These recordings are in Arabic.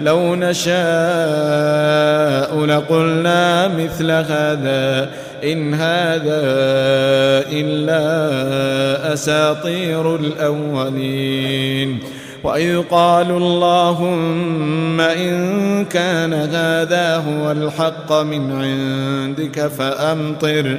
لو نشاء لقلنا مثل هذا إن هذا إلا أساطير الأولين. وإذ قالوا اللهم إن كان هذا هو الحق من عندك فأمطر فأمطر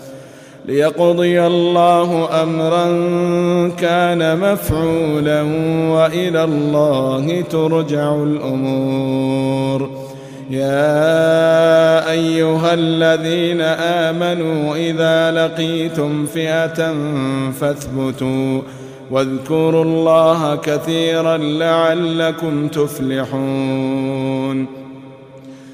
ليقضي الله امرا كان مفعولا وإلى الله ترجع الأمور. يا أيها الذين آمنوا إذا لقيتم فئة فاثبتوا واذكروا الله كثيرا لعلكم تفلحون.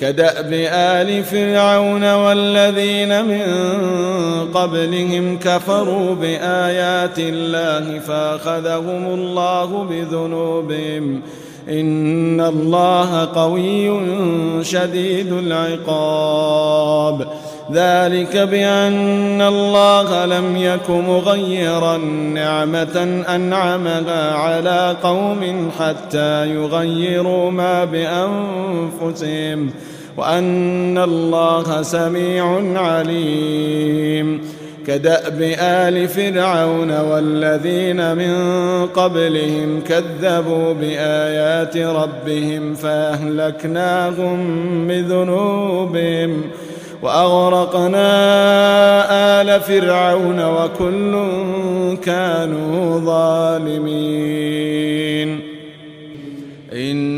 كدأب آل فرعون والذين من قبلهم كفروا بآيات الله فأخذهم الله بذنوبهم. إن الله قوي شديد العقاب. ذلك بأن الله لم يك مغيرا نعمة أنعمها على قوم حتى يغيروا ما بأنفسهم ۖ. وأن الله سميع عليم كدأب آل فرعون والذين من قبلهم كذبوا بآيات ربهم فأهلكناهم بذنوبهم وأغرقنا آل فرعون وكل كانوا ظالمين إن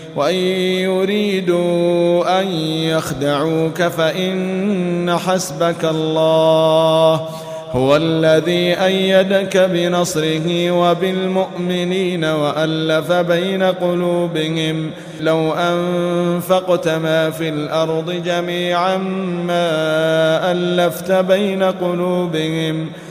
وإن يريدوا أن يخدعوك فإن حسبك الله هو الذي أيدك بنصره وبالمؤمنين وألف بين قلوبهم لو أنفقت ما في الأرض جميعا ما ألفت بين قلوبهم ۖ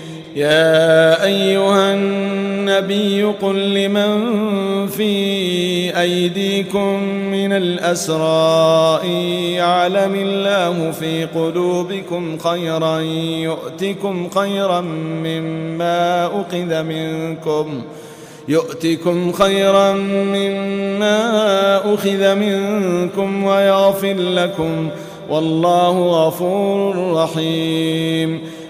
يا أيها النبي قل لمن في أيديكم من الأسراء يعلم الله في قلوبكم خيرا يؤتكم خيرا مما أقذ منكم يؤتكم خيرا مما أخذ منكم ويغفر لكم والله غفور رحيم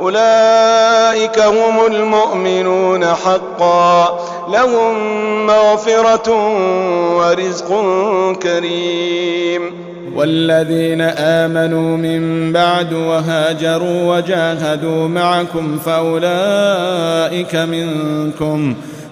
أولئك هم المؤمنون حقا. لهم مغفرة ورزق كريم. والذين آمنوا من بعد وهاجروا وجاهدوا معكم فأولئك منكم. فأولئك